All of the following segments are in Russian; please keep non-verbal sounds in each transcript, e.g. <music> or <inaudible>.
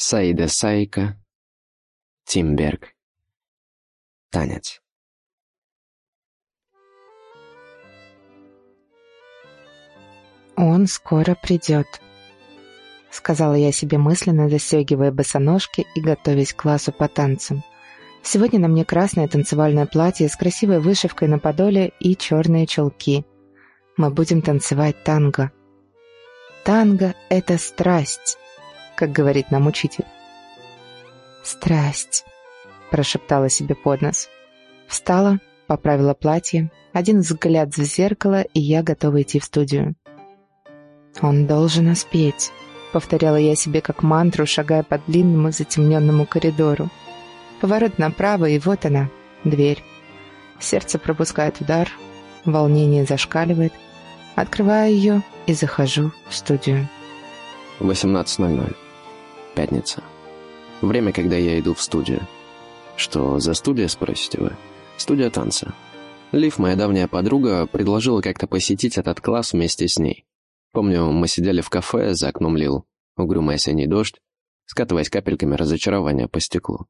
Саида Сайка, Тимберг. Танец. «Он скоро придет», — сказала я себе мысленно, застегивая босоножки и готовясь к классу по танцам. Сегодня на мне красное танцевальное платье с красивой вышивкой на подоле и черные чулки. Мы будем танцевать танго. Танго — это страсть, как говорит нам учитель. «Страсть», — прошептала себе под нос. Встала, поправила платье, один взгляд в зеркало, и я готова идти в студию. «Он должен успеть», — повторяла я себе как мантру, шагая по длинному затемненному коридору. Поворот направо, и вот она, дверь. Сердце пропускает удар, волнение зашкаливает. Открываю ее и захожу в студию. 18.00. Пятница. Время, когда я иду в студию. Что за студия, спросите вы? Студия танца. Лив, моя давняя подруга, предложила как-то посетить этот класс вместе с ней. Помню, мы сидели в кафе, за окном лил угрюмый осенний дождь, скатываясь капельками разочарования по стеклу.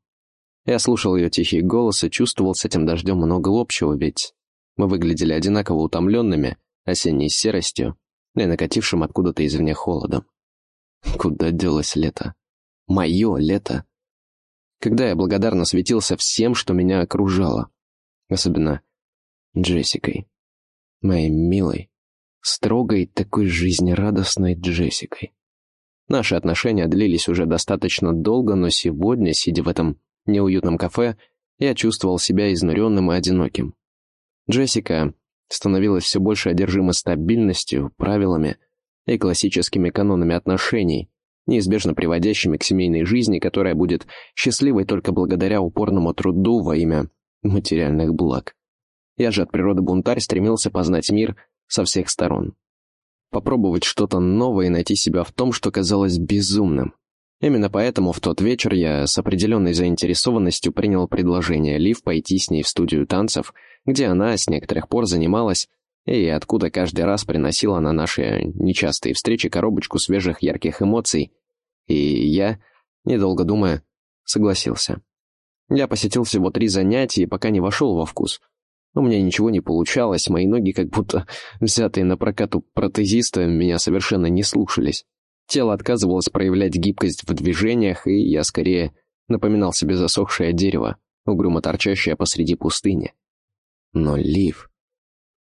Я слушал ее тихий голос и чувствовал с этим дождем много общего, ведь мы выглядели одинаково утомленными, осенней серостью и накатившим откуда-то извне холодом. Куда делось лето? Мое лето. Когда я благодарно светился всем, что меня окружало. Особенно Джессикой. Моей милой, строгой, такой жизнерадостной Джессикой. Наши отношения длились уже достаточно долго, но сегодня, сидя в этом неуютном кафе, я чувствовал себя изнуренным и одиноким. Джессика становилась все больше одержима стабильностью, правилами и классическими канонами отношений, неизбежно приводящими к семейной жизни, которая будет счастливой только благодаря упорному труду во имя материальных благ. Я же от природы бунтарь стремился познать мир со всех сторон. Попробовать что-то новое и найти себя в том, что казалось безумным. Именно поэтому в тот вечер я с определенной заинтересованностью принял предложение Лив пойти с ней в студию танцев, где она с некоторых пор занималась, и откуда каждый раз приносила на наши нечастые встречи коробочку свежих ярких эмоций. И я, недолго думая, согласился. Я посетил всего три занятия и пока не вошел во вкус. У меня ничего не получалось, мои ноги, как будто <laughs> взятые на прокат у протезиста, меня совершенно не слушались. Тело отказывалось проявлять гибкость в движениях, и я скорее напоминал себе засохшее дерево, угрюмо торчащее посреди пустыни. Но Лив...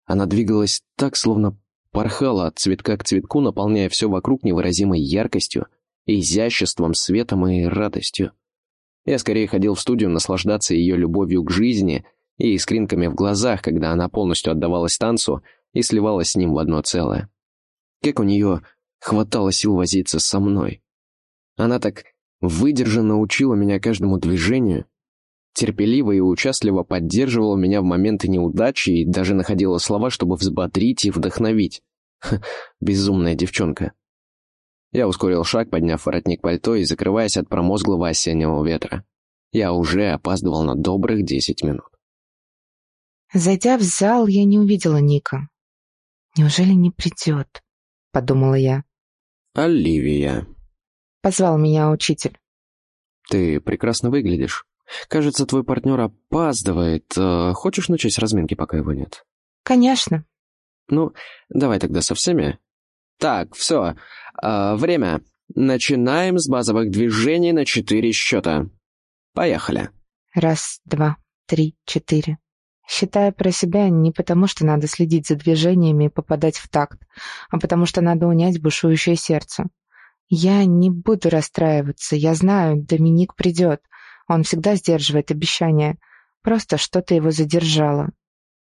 Она двигалась так, словно порхала от цветка к цветку, наполняя все вокруг невыразимой яркостью, изяществом, светом и радостью. Я скорее ходил в студию наслаждаться ее любовью к жизни и искринками в глазах, когда она полностью отдавалась танцу и сливалась с ним в одно целое. Как у нее хватало сил возиться со мной. Она так выдержанно учила меня каждому движению, терпеливо и участливо поддерживала меня в моменты неудачи и даже находила слова, чтобы взбодрить и вдохновить. Ха, безумная девчонка. Я ускорил шаг, подняв воротник пальто и закрываясь от промозглого осеннего ветра. Я уже опаздывал на добрых десять минут. Зайдя в зал, я не увидела Ника. «Неужели не придет?» — подумала я. «Оливия», — позвал меня учитель. «Ты прекрасно выглядишь. Кажется, твой партнер опаздывает. Э, хочешь начать с разминки, пока его нет?» «Конечно». «Ну, давай тогда со всеми». «Так, все. Э, время. Начинаем с базовых движений на четыре счета. Поехали». Раз, два, три, четыре. Считая про себя не потому, что надо следить за движениями и попадать в такт, а потому что надо унять бушующее сердце. Я не буду расстраиваться, я знаю, Доминик придет. Он всегда сдерживает обещания. Просто что-то его задержало.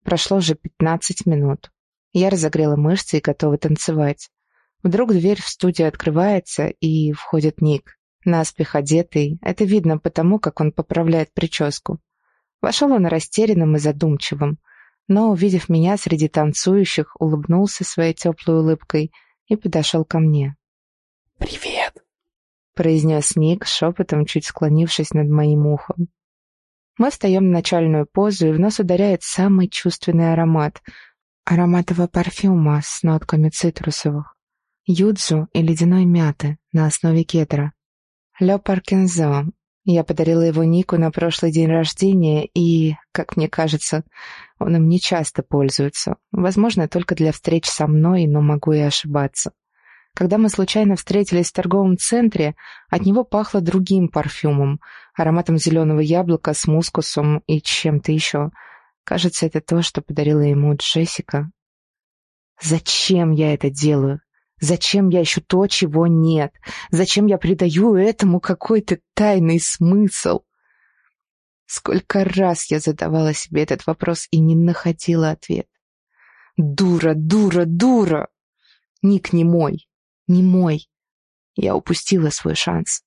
Прошло уже пятнадцать минут. Я разогрела мышцы и готова танцевать. Вдруг дверь в студию открывается, и входит Ник. Наспех одетый. Это видно потому, как он поправляет прическу. Вошел он растерянным и задумчивым, но, увидев меня среди танцующих, улыбнулся своей теплой улыбкой и подошел ко мне. «Привет!» — произнес Ник, шепотом, чуть склонившись над моим ухом. Мы встаем в начальную позу, и в нос ударяет самый чувственный аромат — ароматового парфюма с нотками цитрусовых, юдзу и ледяной мяты на основе кедра. Ле Паркинзо. Я подарила его Нику на прошлый день рождения, и, как мне кажется, он им не часто пользуется. Возможно, только для встреч со мной, но могу и ошибаться. Когда мы случайно встретились в торговом центре, от него пахло другим парфюмом, ароматом зеленого яблока с мускусом и чем-то еще. Кажется, это то, что подарила ему Джессика. Зачем я это делаю? Зачем я ищу то, чего нет? Зачем я придаю этому какой-то тайный смысл? Сколько раз я задавала себе этот вопрос и не находила ответ. Дура, дура, дура! Ник не мой, не мой. Я упустила свой шанс.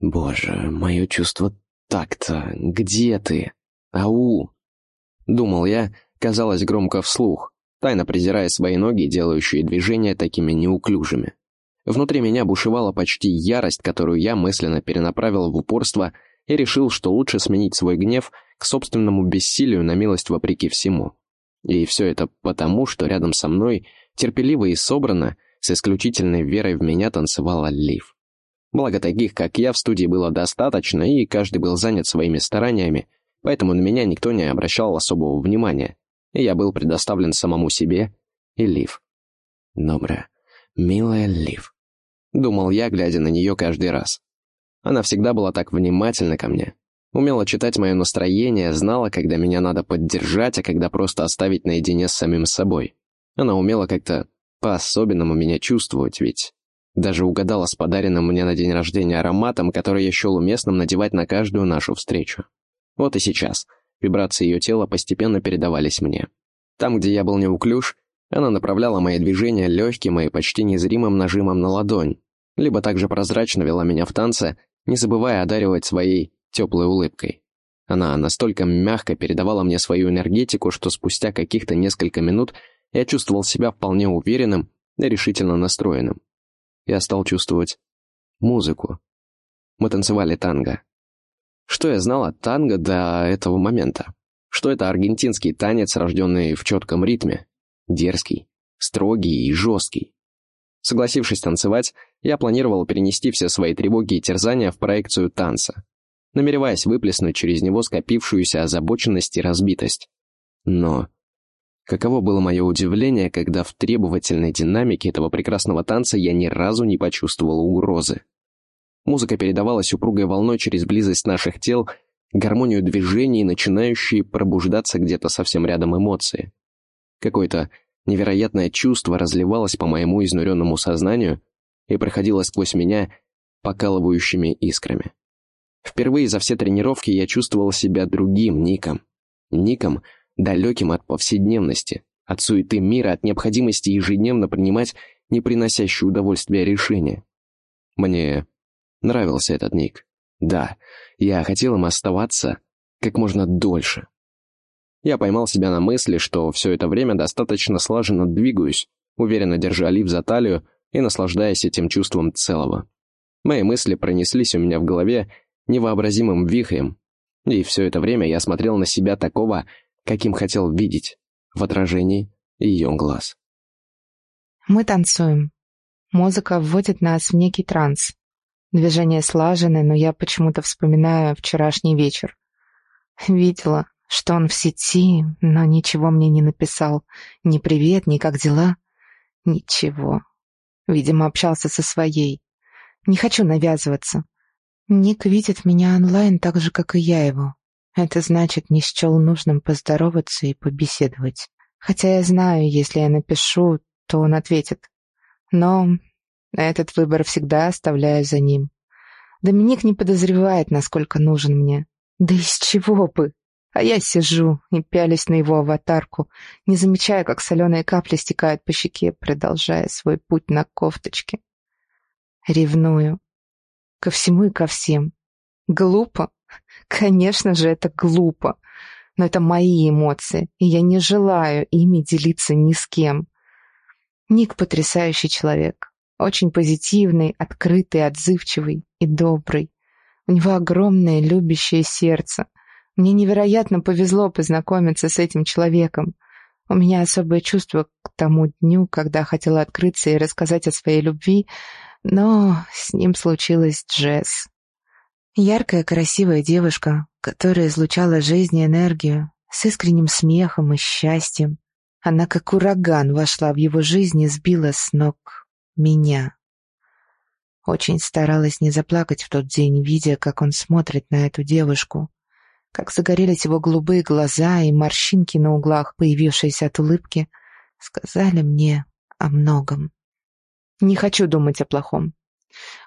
Боже, мое чувство так-то. Где ты? Ау! Думал я, казалось громко вслух тайно презирая свои ноги, делающие движения такими неуклюжими. Внутри меня бушевала почти ярость, которую я мысленно перенаправил в упорство и решил, что лучше сменить свой гнев к собственному бессилию на милость вопреки всему. И все это потому, что рядом со мной, терпеливо и собрано, с исключительной верой в меня танцевала Лив. Благо таких, как я, в студии было достаточно, и каждый был занят своими стараниями, поэтому на меня никто не обращал особого внимания и я был предоставлен самому себе и Лив. Добрая, милая Лив. Думал я, глядя на нее каждый раз. Она всегда была так внимательна ко мне. Умела читать мое настроение, знала, когда меня надо поддержать, а когда просто оставить наедине с самим собой. Она умела как-то по-особенному меня чувствовать, ведь даже угадала с подаренным мне на день рождения ароматом, который я счел уместным надевать на каждую нашу встречу. Вот и сейчас — Вибрации ее тела постепенно передавались мне. Там, где я был неуклюж, она направляла мои движения легким и почти незримым нажимом на ладонь, либо также прозрачно вела меня в танце, не забывая одаривать своей теплой улыбкой. Она настолько мягко передавала мне свою энергетику, что спустя каких-то несколько минут я чувствовал себя вполне уверенным и решительно настроенным. Я стал чувствовать музыку. Мы танцевали танго. Что я знал о танго до этого момента? Что это аргентинский танец, рожденный в четком ритме, дерзкий, строгий и жесткий. Согласившись танцевать, я планировал перенести все свои тревоги и терзания в проекцию танца, намереваясь выплеснуть через него скопившуюся озабоченность и разбитость. Но каково было мое удивление, когда в требовательной динамике этого прекрасного танца я ни разу не почувствовал угрозы. Музыка передавалась упругой волной через близость наших тел, гармонию движений, начинающие пробуждаться где-то совсем рядом эмоции. Какое-то невероятное чувство разливалось по моему изнуренному сознанию и проходило сквозь меня покалывающими искрами. Впервые за все тренировки я чувствовал себя другим Ником. Ником, далеким от повседневности, от суеты мира, от необходимости ежедневно принимать не приносящие удовольствия решения. Мне Нравился этот ник. Да, я хотел им оставаться как можно дольше. Я поймал себя на мысли, что все это время достаточно слаженно двигаюсь, уверенно держа Лив за талию и наслаждаясь этим чувством целого. Мои мысли пронеслись у меня в голове невообразимым вихрем, и все это время я смотрел на себя такого, каким хотел видеть, в отражении ее глаз. Мы танцуем. Музыка вводит нас в некий транс. Движение слаженное, но я почему-то вспоминаю вчерашний вечер. Видела, что он в сети, но ничего мне не написал. Ни привет, ни как дела. Ничего. Видимо, общался со своей. Не хочу навязываться. Ник видит меня онлайн так же, как и я его. Это значит, не счел нужным поздороваться и побеседовать. Хотя я знаю, если я напишу, то он ответит. Но этот выбор всегда оставляю за ним. Доминик не подозревает, насколько нужен мне. Да из чего бы? А я сижу и пялюсь на его аватарку, не замечая, как соленые капли стекают по щеке, продолжая свой путь на кофточке. Ревную. Ко всему и ко всем. Глупо? <laughs> Конечно же, это глупо. Но это мои эмоции, и я не желаю ими делиться ни с кем. Ник потрясающий человек. Очень позитивный, открытый, отзывчивый и добрый. У него огромное любящее сердце. Мне невероятно повезло познакомиться с этим человеком. У меня особое чувство к тому дню, когда хотела открыться и рассказать о своей любви, Но с ним случилась Джесс. Яркая, красивая девушка, которая излучала жизнь и энергию, с искренним смехом и счастьем. Она как ураган вошла в его жизнь и сбила с ног меня. Очень старалась не заплакать в тот день, видя, как он смотрит на эту девушку, как загорелись его голубые глаза и морщинки на углах, появившиеся от улыбки, сказали мне о многом. Не хочу думать о плохом.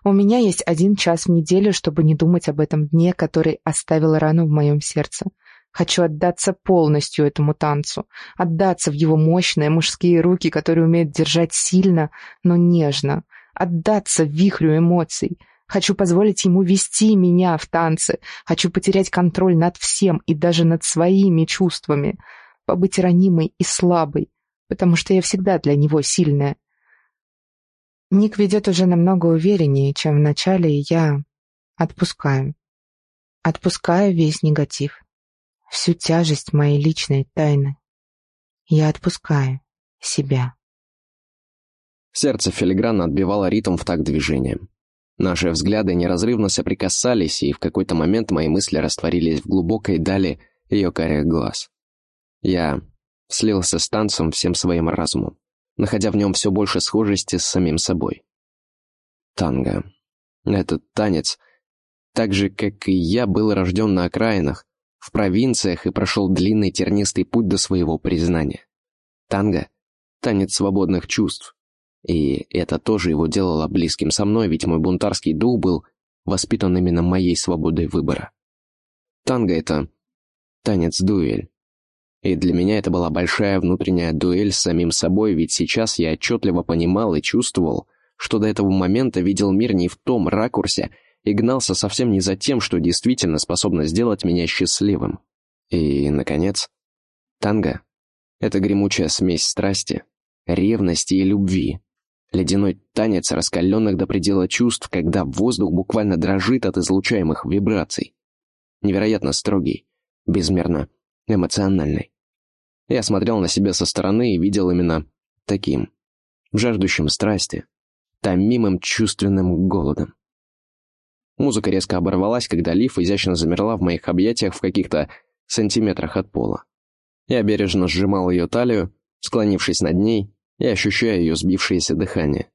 У меня есть один час в неделю, чтобы не думать об этом дне, который оставил рану в моем сердце. Хочу отдаться полностью этому танцу, отдаться в его мощные мужские руки, которые умеют держать сильно, но нежно, отдаться вихрю эмоций. Хочу позволить ему вести меня в танце. Хочу потерять контроль над всем и даже над своими чувствами. Побыть ранимой и слабой, потому что я всегда для него сильная. Ник ведет уже намного увереннее, чем в начале, и я отпускаю. Отпускаю весь негатив, всю тяжесть моей личной тайны. Я отпускаю себя. Сердце филигранно отбивало ритм в такт движением. Наши взгляды неразрывно соприкасались, и в какой-то момент мои мысли растворились в глубокой дали ее карих глаз. Я слился с танцем всем своим разумом, находя в нем все больше схожести с самим собой. Танго. Этот танец, так же, как и я, был рожден на окраинах, в провинциях и прошел длинный тернистый путь до своего признания. Танго — танец свободных чувств, и это тоже его делало близким со мной, ведь мой бунтарский дух был воспитан именно моей свободой выбора. Танго — это танец-дуэль. И для меня это была большая внутренняя дуэль с самим собой, ведь сейчас я отчетливо понимал и чувствовал, что до этого момента видел мир не в том ракурсе и гнался совсем не за тем, что действительно способно сделать меня счастливым. И, наконец, танго — это гремучая смесь страсти, ревности и любви, Ледяной танец раскаленных до предела чувств, когда воздух буквально дрожит от излучаемых вибраций. Невероятно строгий, безмерно эмоциональный. Я смотрел на себя со стороны и видел именно таким, жаждущим страсти, томимым чувственным голодом. Музыка резко оборвалась, когда Лив изящно замерла в моих объятиях в каких-то сантиметрах от пола. Я бережно сжимал ее талию, склонившись над ней, и ощущаю ее сбившееся дыхание.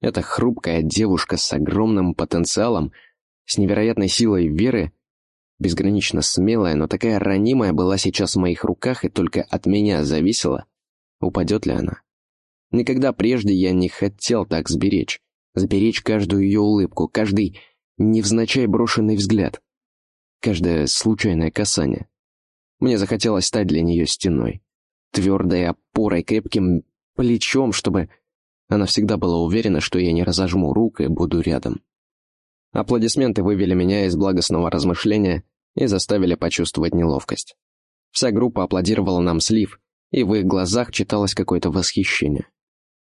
Эта хрупкая девушка с огромным потенциалом, с невероятной силой веры, безгранично смелая, но такая ранимая была сейчас в моих руках и только от меня зависела, упадет ли она. Никогда прежде я не хотел так сберечь, сберечь каждую ее улыбку, каждый невзначай брошенный взгляд, каждое случайное касание. Мне захотелось стать для нее стеной, твердой опорой, крепким плечом, чтобы она всегда была уверена, что я не разожму рук и буду рядом. Аплодисменты вывели меня из благостного размышления и заставили почувствовать неловкость. Вся группа аплодировала нам Лив, и в их глазах читалось какое-то восхищение.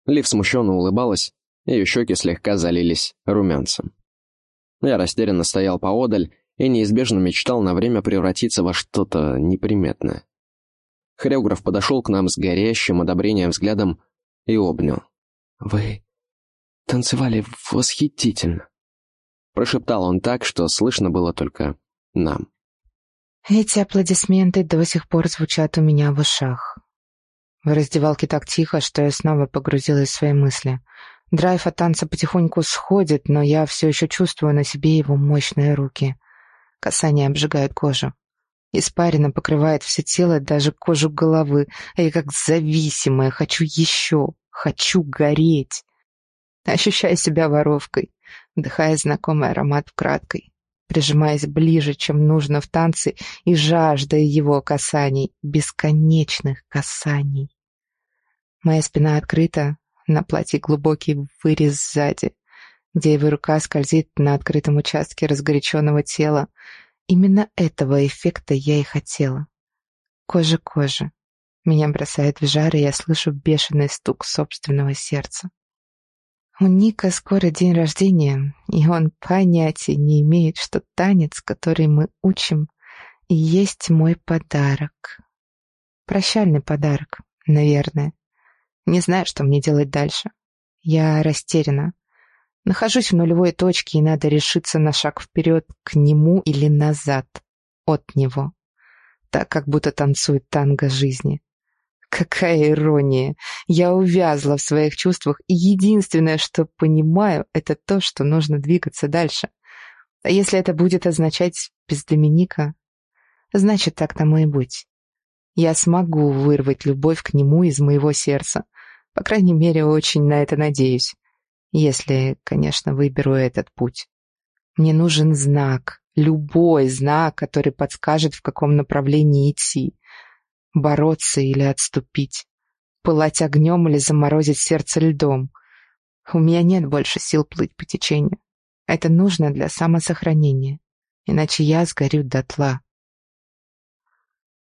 Лив смущенно улыбалась, ее щеки слегка залились румянцем. Я растерянно стоял поодаль и неизбежно мечтал на время превратиться во что-то неприметное. Хореограф подошел к нам с горящим одобрением взглядом и обнял. «Вы танцевали восхитительно», — прошептал он так, что слышно было только нам. Эти аплодисменты до сих пор звучат у меня в ушах. В раздевалке так тихо, что я снова погрузилась в свои мысли. Драйв от танца потихоньку сходит, но я все еще чувствую на себе его мощные руки. Касания обжигают кожу. Испарина покрывает все тело, даже кожу головы, а я как зависимая, хочу еще, хочу гореть. Ощущаю себя воровкой, вдыхая знакомый аромат вкрадкой, прижимаясь ближе, чем нужно в танце, и жаждая его касаний, бесконечных касаний. Моя спина открыта, на платье глубокий вырез сзади, где его рука скользит на открытом участке разгоряченного тела, Именно этого эффекта я и хотела. Кожа-кожа. Меня бросает в жар, и я слышу бешеный стук собственного сердца. У Ника скоро день рождения, и он понятия не имеет, что танец, который мы учим, и есть мой подарок. Прощальный подарок, наверное. Не знаю, что мне делать дальше. Я растеряна. Нахожусь в нулевой точке, и надо решиться на шаг вперед, к нему или назад, от него. Так, как будто танцует танго жизни. Какая ирония! Я увязла в своих чувствах, и единственное, что понимаю, это то, что нужно двигаться дальше. А если это будет означать без Доминика, значит, так тому и быть. Я смогу вырвать любовь к нему из моего сердца. По крайней мере, очень на это надеюсь. Если, конечно, выберу этот путь. Мне нужен знак, любой знак, который подскажет, в каком направлении идти бороться или отступить, пылать огнем или заморозить сердце льдом. У меня нет больше сил плыть по течению. Это нужно для самосохранения, иначе я сгорю дотла.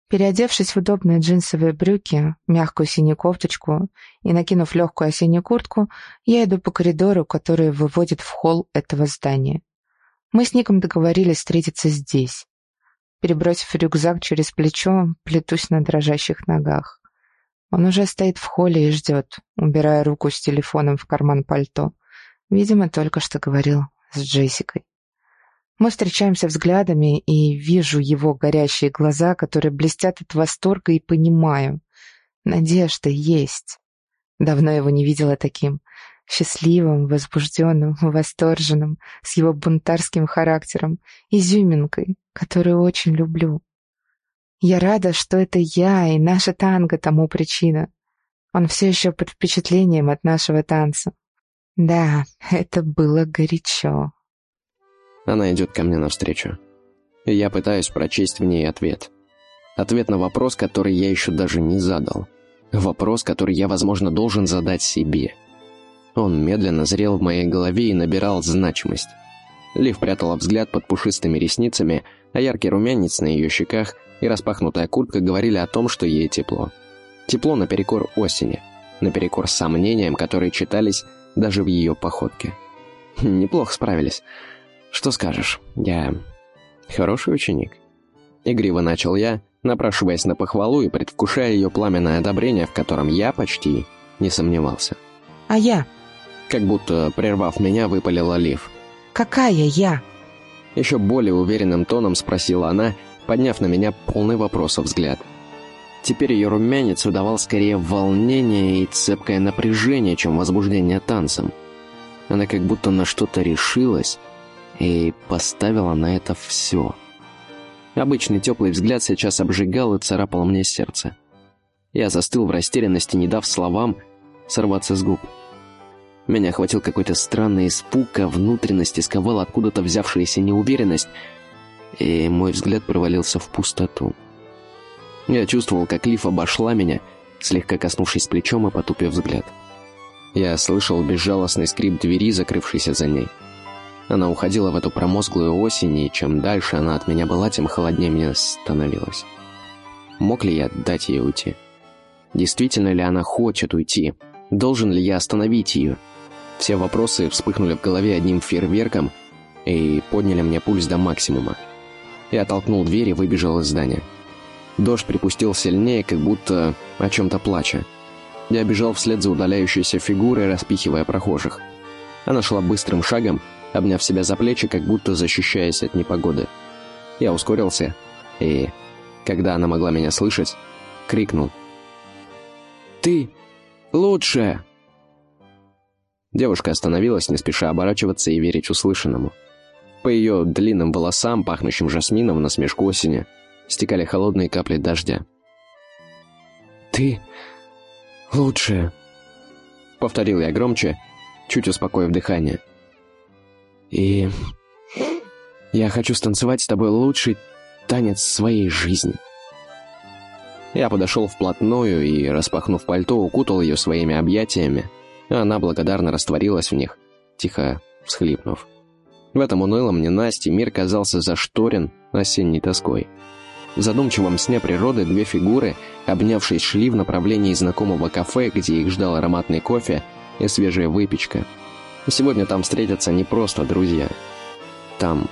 Переодевшись в удобные джинсовые брюки, мягкую синюю кофточку и накинув легкую осеннюю куртку, я иду по коридору, который выводит в холл этого здания. Мы с Ником договорились встретиться здесь. Перебросив рюкзак через плечо, плетусь на дрожащих ногах. Он уже стоит в холле и ждет, убирая руку с телефоном в карман пальто. Видимо, только что говорил с Джессикой. Мы встречаемся взглядами, и вижу его горящие глаза, которые блестят от восторга, и понимаю. Надежда есть. Давно его не видела таким счастливым, возбужденным, восторженным, с его бунтарским характером, изюминкой, которую очень люблю. Я рада, что это я и наша танго тому причина. Он все еще под впечатлением от нашего танца. Да, это было горячо. Она идет ко мне навстречу. И я пытаюсь прочесть в ней ответ. Ответ на вопрос, который я еще даже не задал. Вопрос, который я, возможно, должен задать себе. Он медленно зрел в моей голове и набирал значимость. Лив прятала взгляд под пушистыми ресницами, а яркий румянец на ее щеках и распахнутая куртка говорили о том, что ей тепло. Тепло наперекор осени, наперекор сомнениям, которые читались даже в ее походке. Неплохо справились. Что скажешь, я хороший ученик. Игриво начал я, напрашиваясь на похвалу и предвкушая ее пламенное одобрение, в котором я почти не сомневался. «А я?» Как будто, прервав меня, выпалила Лив. «Какая я?» Еще более уверенным тоном спросила она, подняв на меня полный вопросов взгляд. Теперь ее румянец выдавал скорее волнение и цепкое напряжение, чем возбуждение танцем. Она как будто на что-то решилась и поставила на это все. Обычный теплый взгляд сейчас обжигал и царапал мне сердце. Я застыл в растерянности, не дав словам сорваться с губ. Меня охватил какой-то странный испуг, а внутренности сковала откуда-то взявшаяся неуверенность, и мой взгляд провалился в пустоту. Я чувствовал, как Лиф обошла меня, слегка коснувшись плечом и потупив взгляд. Я слышал безжалостный скрип двери, закрывшейся за ней. Она уходила в эту промозглую осень, и чем дальше она от меня была, тем холоднее мне становилось. Мог ли я дать ей уйти? Действительно ли она хочет уйти? Должен ли я остановить ее? Все вопросы вспыхнули в голове одним фейерверком и подняли мне пульс до максимума. Я толкнул дверь и выбежал из здания. Дождь припустил сильнее, как будто о чем-то плача. Я бежал вслед за удаляющейся фигурой, распихивая прохожих. Она шла быстрым шагом, обняв себя за плечи, как будто защищаясь от непогоды. Я ускорился и, когда она могла меня слышать, крикнул. «Ты лучшая!» Девушка остановилась, не спеша оборачиваться и верить услышанному. По ее длинным волосам, пахнущим жасмином на смешку осени, стекали холодные капли дождя. «Ты лучшая», — повторил я громче, чуть успокоив дыхание. «И я хочу станцевать с тобой лучший танец своей жизни». Я подошел вплотную и, распахнув пальто, укутал ее своими объятиями, она благодарно растворилась в них, тихо всхлипнув. В этом унылом ненасти мир казался зашторен осенней тоской. В задумчивом сне природы две фигуры, обнявшись, шли в направлении знакомого кафе, где их ждал ароматный кофе и свежая выпечка. Сегодня там встретятся не просто друзья. Там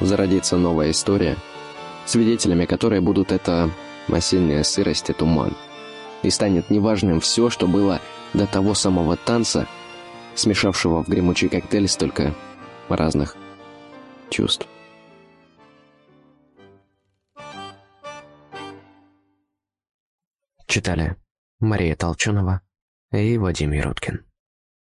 зародится новая история, свидетелями которой будут эта осенняя сырость и туман. И станет неважным все, что было до того самого танца смешавшего в гремучий коктейль столько разных чувств. Читали Мария Толчунова и Вадим Юруткин.